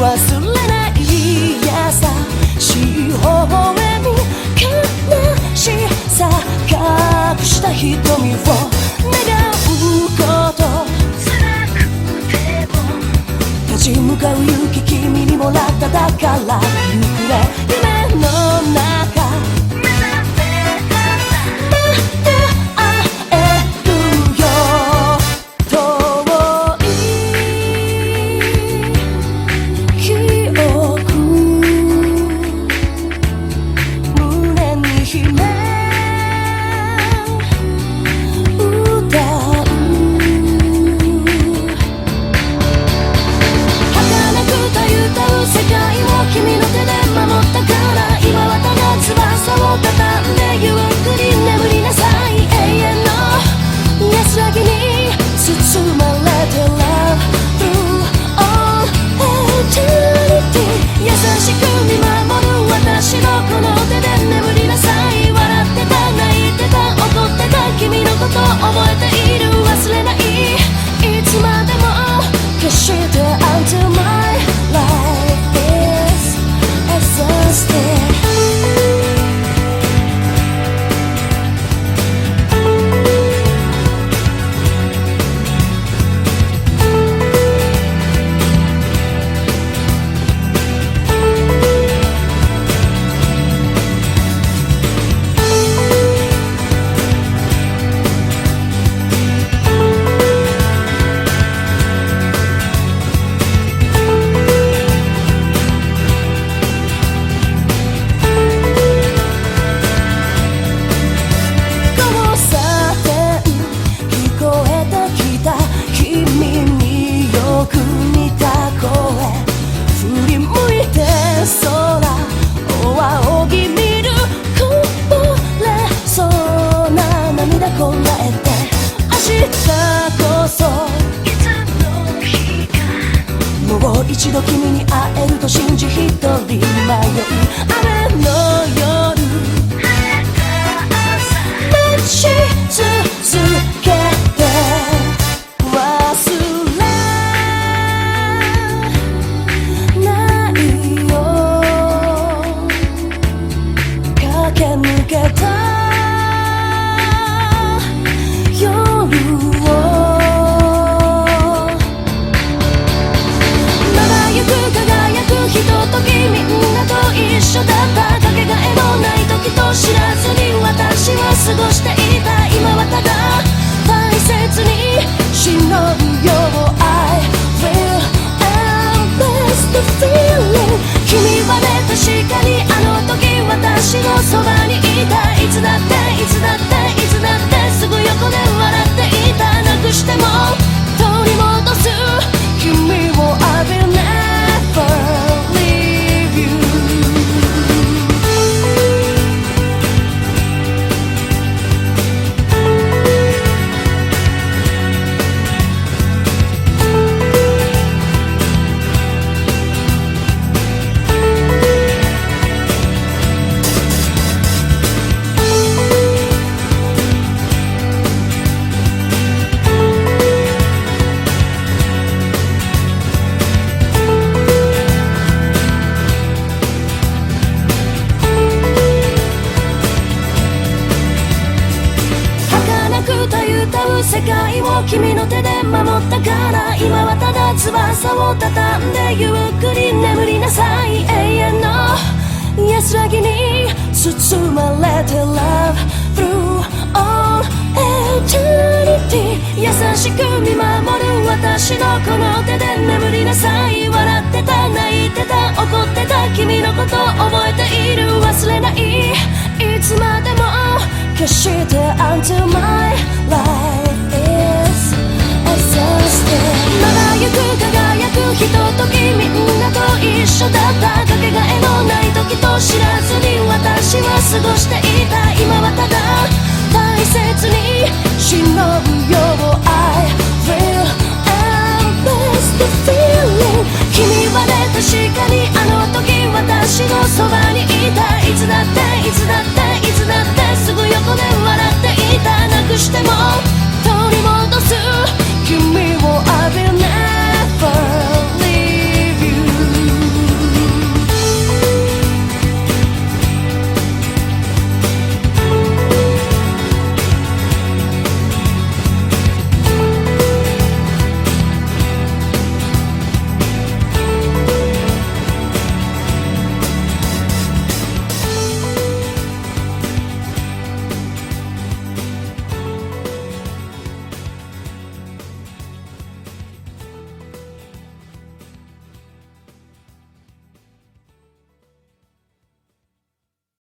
忘れない優しい微笑み悲しさ隠した瞳を。願うこと。辛くても立ち向かう勇気君にもらっただから行くれ。夢。一度君に会えると信じ一人迷う雨の夜待ち続けて忘れないよ駆け抜けた知らずに世界を君の手で守ったから今はただ翼を畳んでゆっくり眠りなさい。永遠の安らぎに包まれて Love through all eternity 優しく見守る私のこの手で眠りなさい。笑ってた泣いてた怒ってた君のこと覚えている忘れない。いつまでも決して until my 時みんなと一緒だったかけがえのない時と知らずに私は過ごしていた今はただ大切に忍ぶよう I will embrace the feeling. 君はね確かにあの時私のそばにいた。いつだっていつだっていつだってすぐ横で笑っていた。なくしても